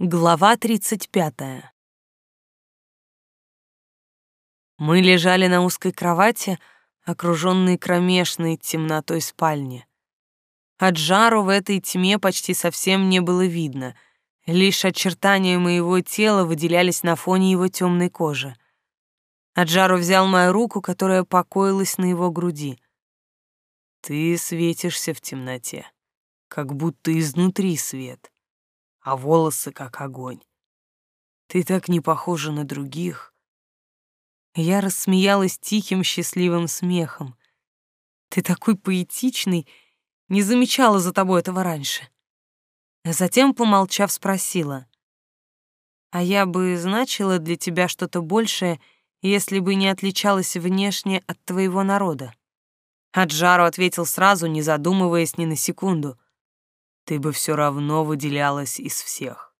Глава 35. Мы лежали на узкой кровати, окруженные кромешной темнотой спальни. От жару в этой тьме почти совсем не было видно, лишь очертания моего тела выделялись на фоне его темной кожи. Аджару взял мою руку, которая покоилась на его груди. «Ты светишься в темноте, как будто изнутри свет» а волосы как огонь. Ты так не похожа на других. Я рассмеялась тихим счастливым смехом. Ты такой поэтичный, не замечала за тобой этого раньше. А затем, помолчав, спросила. А я бы значила для тебя что-то большее, если бы не отличалась внешне от твоего народа. Аджару ответил сразу, не задумываясь ни на секунду — ты бы все равно выделялась из всех.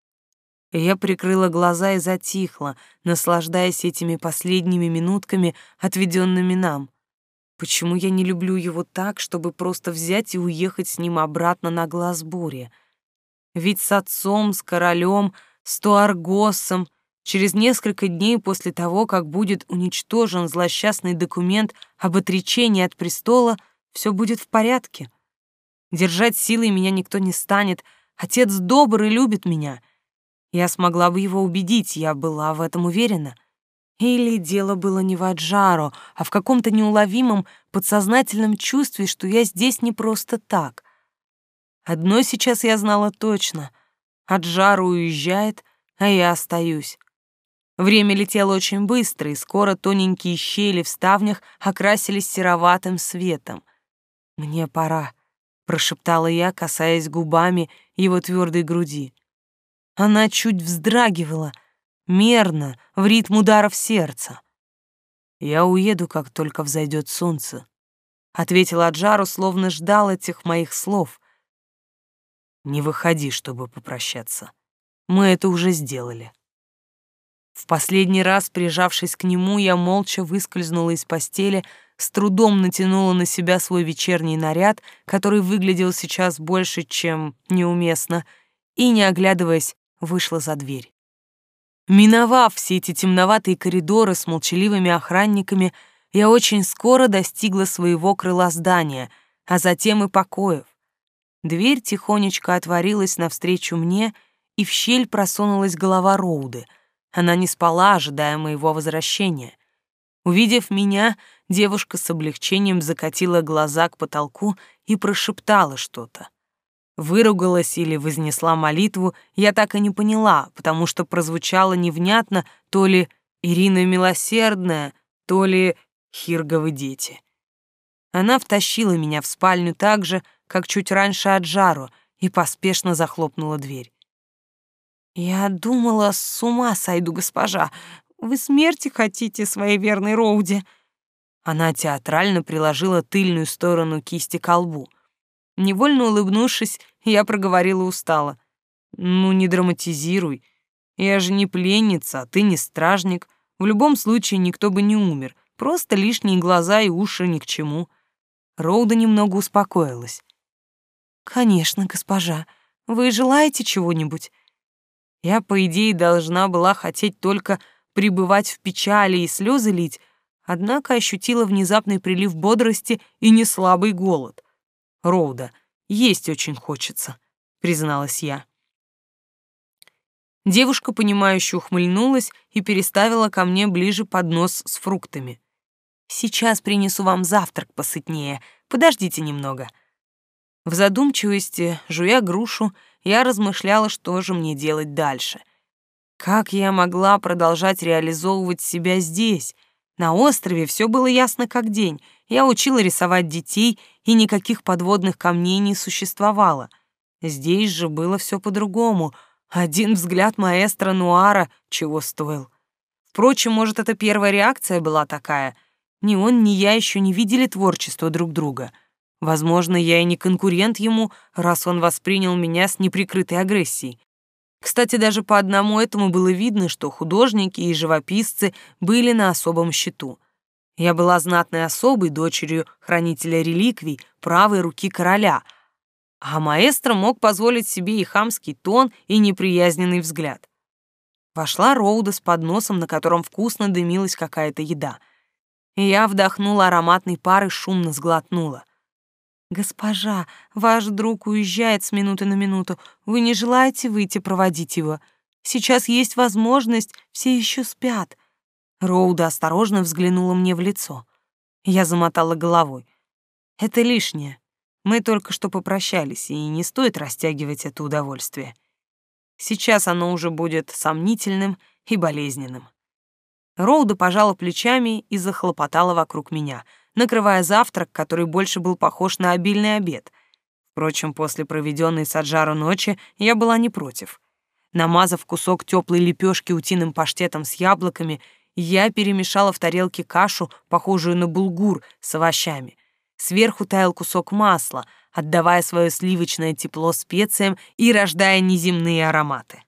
Я прикрыла глаза и затихла, наслаждаясь этими последними минутками, отведенными нам. Почему я не люблю его так, чтобы просто взять и уехать с ним обратно на глаз бури? Ведь с отцом, с королем, с Туаргосом, через несколько дней после того, как будет уничтожен злосчастный документ об отречении от престола, все будет в порядке. Держать силой меня никто не станет. Отец добрый, любит меня. Я смогла бы его убедить, я была в этом уверена. Или дело было не в Аджаро, а в каком-то неуловимом подсознательном чувстве, что я здесь не просто так. Одно сейчас я знала точно. Аджаро уезжает, а я остаюсь. Время летело очень быстро, и скоро тоненькие щели в ставнях окрасились сероватым светом. Мне пора прошептала я, касаясь губами его твердой груди. Она чуть вздрагивала, мерно, в ритм ударов сердца. «Я уеду, как только взойдет солнце», — ответил Аджару, словно ждал этих моих слов. «Не выходи, чтобы попрощаться. Мы это уже сделали». В последний раз, прижавшись к нему, я молча выскользнула из постели, с трудом натянула на себя свой вечерний наряд, который выглядел сейчас больше, чем неуместно, и, не оглядываясь, вышла за дверь. Миновав все эти темноватые коридоры с молчаливыми охранниками, я очень скоро достигла своего крыла здания, а затем и покоев. Дверь тихонечко отворилась навстречу мне, и в щель просунулась голова Роуды. Она не спала, ожидая моего возвращения. Увидев меня, девушка с облегчением закатила глаза к потолку и прошептала что-то. Выругалась или вознесла молитву, я так и не поняла, потому что прозвучало невнятно то ли «Ирина Милосердная», то ли «Хирговы дети». Она втащила меня в спальню так же, как чуть раньше от жару, и поспешно захлопнула дверь. «Я думала, с ума сойду, госпожа. Вы смерти хотите своей верной Роуде?» Она театрально приложила тыльную сторону кисти к колбу. Невольно улыбнувшись, я проговорила устало. «Ну, не драматизируй. Я же не пленница, а ты не стражник. В любом случае никто бы не умер. Просто лишние глаза и уши ни к чему». Роуда немного успокоилась. «Конечно, госпожа. Вы желаете чего-нибудь?» Я, по идее, должна была хотеть только пребывать в печали и слезы лить, однако ощутила внезапный прилив бодрости и неслабый голод. «Роуда, есть очень хочется», — призналась я. Девушка, понимающе ухмыльнулась и переставила ко мне ближе поднос с фруктами. «Сейчас принесу вам завтрак посытнее. Подождите немного». В задумчивости, жуя грушу, я размышляла, что же мне делать дальше. Как я могла продолжать реализовывать себя здесь? На острове все было ясно как день. Я учила рисовать детей, и никаких подводных камней не существовало. Здесь же было все по-другому. Один взгляд маэстро Нуара чего стоил. Впрочем, может, это первая реакция была такая. Ни он, ни я еще не видели творчество друг друга. Возможно, я и не конкурент ему, раз он воспринял меня с неприкрытой агрессией. Кстати, даже по одному этому было видно, что художники и живописцы были на особом счету. Я была знатной особой, дочерью хранителя реликвий, правой руки короля, А маэстро мог позволить себе и хамский тон, и неприязненный взгляд. Вошла Роуда с подносом, на котором вкусно дымилась какая-то еда. Я вдохнула ароматный пар и шумно сглотнула. «Госпожа, ваш друг уезжает с минуты на минуту. Вы не желаете выйти проводить его? Сейчас есть возможность, все еще спят». Роуда осторожно взглянула мне в лицо. Я замотала головой. «Это лишнее. Мы только что попрощались, и не стоит растягивать это удовольствие. Сейчас оно уже будет сомнительным и болезненным». Роуда пожала плечами и захлопотала вокруг меня, накрывая завтрак, который больше был похож на обильный обед. Впрочем, после проведенной с Аджару ночи я была не против. Намазав кусок теплой лепешки утиным паштетом с яблоками я перемешала в тарелке кашу, похожую на булгур, с овощами. Сверху таял кусок масла, отдавая свое сливочное тепло специям и рождая неземные ароматы.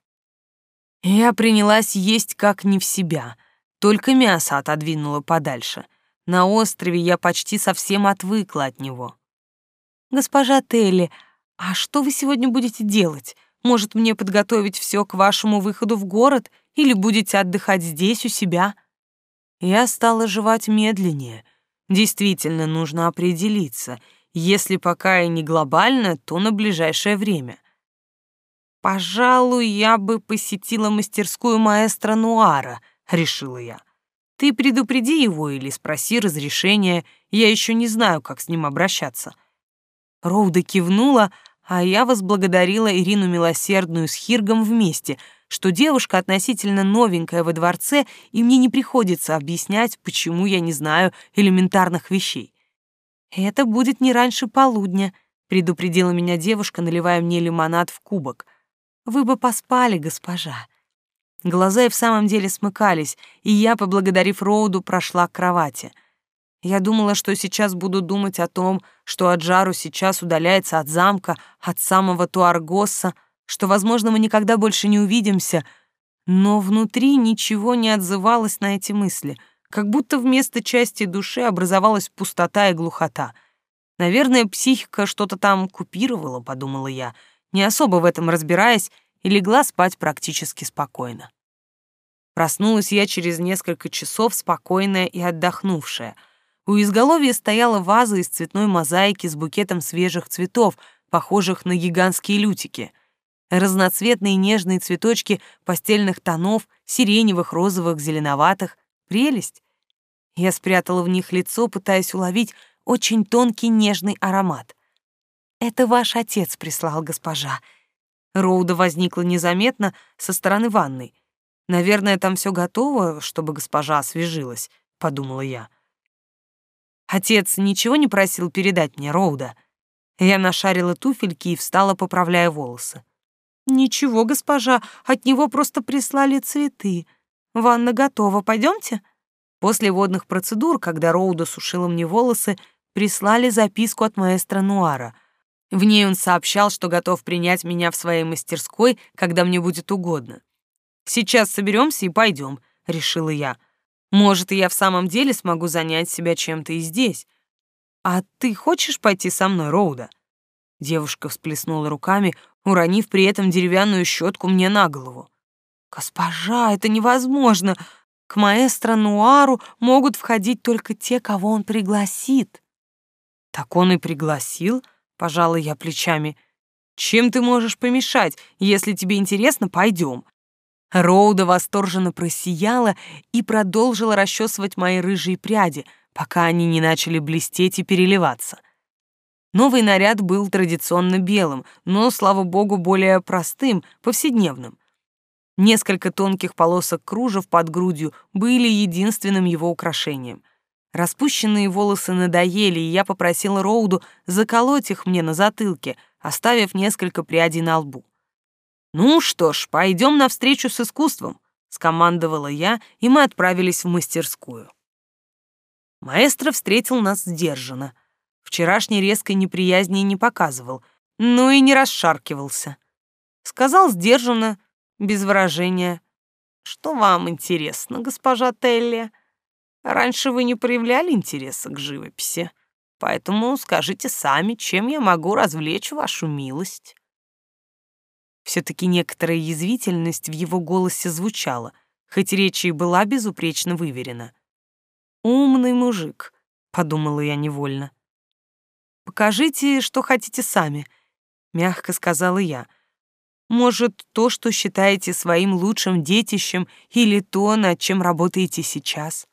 Я принялась есть как не в себя, только мясо отодвинула подальше. На острове я почти совсем отвыкла от него. «Госпожа Телли, а что вы сегодня будете делать? Может, мне подготовить все к вашему выходу в город или будете отдыхать здесь у себя?» Я стала жевать медленнее. Действительно, нужно определиться. Если пока и не глобально, то на ближайшее время. «Пожалуй, я бы посетила мастерскую маэстро Нуара», — решила я. «Ты предупреди его или спроси разрешения, я еще не знаю, как с ним обращаться». Роуда кивнула, а я возблагодарила Ирину Милосердную с Хиргом вместе — что девушка относительно новенькая во дворце, и мне не приходится объяснять, почему я не знаю элементарных вещей. «Это будет не раньше полудня», — предупредила меня девушка, наливая мне лимонад в кубок. «Вы бы поспали, госпожа». Глаза и в самом деле смыкались, и я, поблагодарив Роуду, прошла к кровати. Я думала, что сейчас буду думать о том, что Аджару сейчас удаляется от замка, от самого Туаргоса, что, возможно, мы никогда больше не увидимся, но внутри ничего не отзывалось на эти мысли, как будто вместо части души образовалась пустота и глухота. Наверное, психика что-то там купировала, подумала я, не особо в этом разбираясь, и легла спать практически спокойно. Проснулась я через несколько часов спокойная и отдохнувшая. У изголовья стояла ваза из цветной мозаики с букетом свежих цветов, похожих на гигантские лютики разноцветные нежные цветочки постельных тонов, сиреневых, розовых, зеленоватых. Прелесть. Я спрятала в них лицо, пытаясь уловить очень тонкий нежный аромат. «Это ваш отец прислал, госпожа». Роуда возникла незаметно со стороны ванной. «Наверное, там все готово, чтобы госпожа освежилась», — подумала я. «Отец ничего не просил передать мне, Роуда?» Я нашарила туфельки и встала, поправляя волосы. «Ничего, госпожа, от него просто прислали цветы. Ванна готова, пойдемте?» После водных процедур, когда Роуда сушила мне волосы, прислали записку от маэстро Нуара. В ней он сообщал, что готов принять меня в своей мастерской, когда мне будет угодно. «Сейчас соберемся и пойдем», — решила я. «Может, я в самом деле смогу занять себя чем-то и здесь. А ты хочешь пойти со мной, Роуда?» Девушка всплеснула руками, уронив при этом деревянную щетку мне на голову. «Госпожа, это невозможно! К маэстро Нуару могут входить только те, кого он пригласит». «Так он и пригласил?» — пожала я плечами. «Чем ты можешь помешать? Если тебе интересно, пойдем». Роуда восторженно просияла и продолжила расчесывать мои рыжие пряди, пока они не начали блестеть и переливаться — Новый наряд был традиционно белым, но, слава богу, более простым, повседневным. Несколько тонких полосок кружев под грудью были единственным его украшением. Распущенные волосы надоели, и я попросила Роуду заколоть их мне на затылке, оставив несколько прядей на лбу. «Ну что ж, пойдем навстречу с искусством», — скомандовала я, и мы отправились в мастерскую. Маэстро встретил нас сдержанно — Вчерашней резкой неприязни не показывал, но и не расшаркивался. Сказал сдержанно, без выражения. «Что вам интересно, госпожа Телли? Раньше вы не проявляли интереса к живописи. Поэтому скажите сами, чем я могу развлечь вашу милость. Все-таки некоторая язвительность в его голосе звучала, хоть речь и была безупречно выверена. «Умный мужик», — подумала я невольно. «Покажите, что хотите сами», — мягко сказала я. «Может, то, что считаете своим лучшим детищем, или то, над чем работаете сейчас?»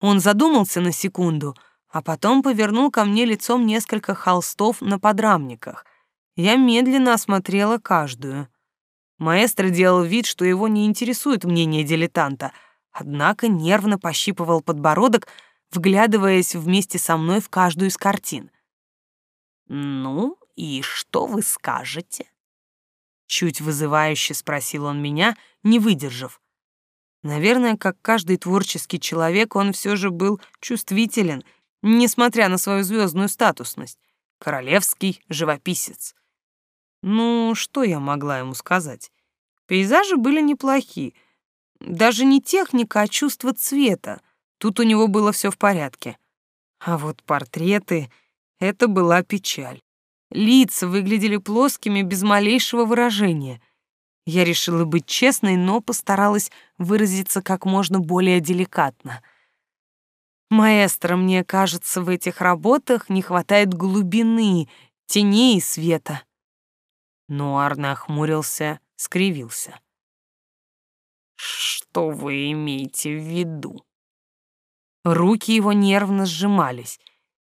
Он задумался на секунду, а потом повернул ко мне лицом несколько холстов на подрамниках. Я медленно осмотрела каждую. Маэстро делал вид, что его не интересует мнение дилетанта, однако нервно пощипывал подбородок, вглядываясь вместе со мной в каждую из картин. «Ну, и что вы скажете?» Чуть вызывающе спросил он меня, не выдержав. Наверное, как каждый творческий человек, он все же был чувствителен, несмотря на свою звездную статусность. Королевский живописец. Ну, что я могла ему сказать? Пейзажи были неплохи. Даже не техника, а чувство цвета. Тут у него было все в порядке. А вот портреты — это была печаль. Лица выглядели плоскими, без малейшего выражения. Я решила быть честной, но постаралась выразиться как можно более деликатно. Маэстро, мне кажется, в этих работах не хватает глубины, теней и света. Нуар нахмурился, скривился. «Что вы имеете в виду?» Руки его нервно сжимались.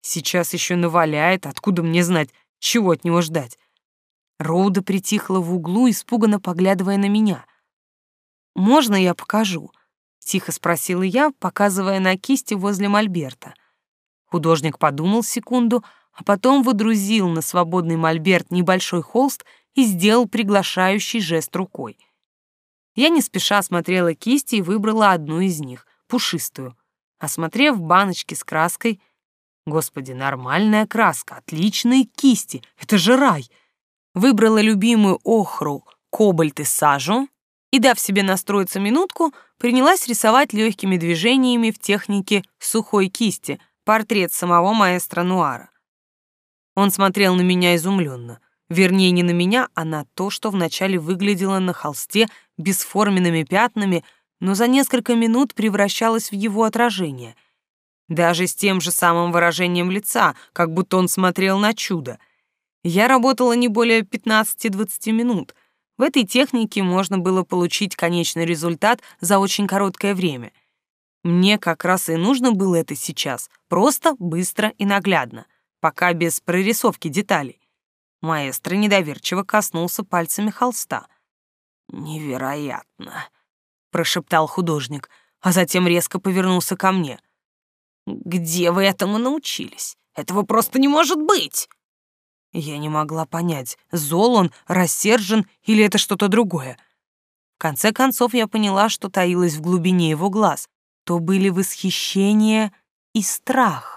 Сейчас еще наваляет, откуда мне знать, чего от него ждать. Роуда притихла в углу, испуганно поглядывая на меня. «Можно я покажу?» — тихо спросила я, показывая на кисти возле мольберта. Художник подумал секунду, а потом выдрузил на свободный мольберт небольшой холст и сделал приглашающий жест рукой. Я не спеша смотрела кисти и выбрала одну из них, пушистую. Осмотрев баночки с краской, господи, нормальная краска, отличные кисти, это же рай. Выбрала любимую охру, кобальт и сажу и, дав себе настроиться минутку, принялась рисовать легкими движениями в технике сухой кисти портрет самого маэстро Нуара. Он смотрел на меня изумленно. Вернее, не на меня, а на то, что вначале выглядело на холсте бесформенными пятнами, но за несколько минут превращалось в его отражение. Даже с тем же самым выражением лица, как будто он смотрел на чудо. Я работала не более 15-20 минут. В этой технике можно было получить конечный результат за очень короткое время. Мне как раз и нужно было это сейчас, просто, быстро и наглядно — пока без прорисовки деталей. Маэстро недоверчиво коснулся пальцами холста. «Невероятно», — прошептал художник, а затем резко повернулся ко мне. «Где вы этому научились? Этого просто не может быть!» Я не могла понять, зол он, рассержен или это что-то другое. В конце концов я поняла, что таилось в глубине его глаз. То были восхищение и страх.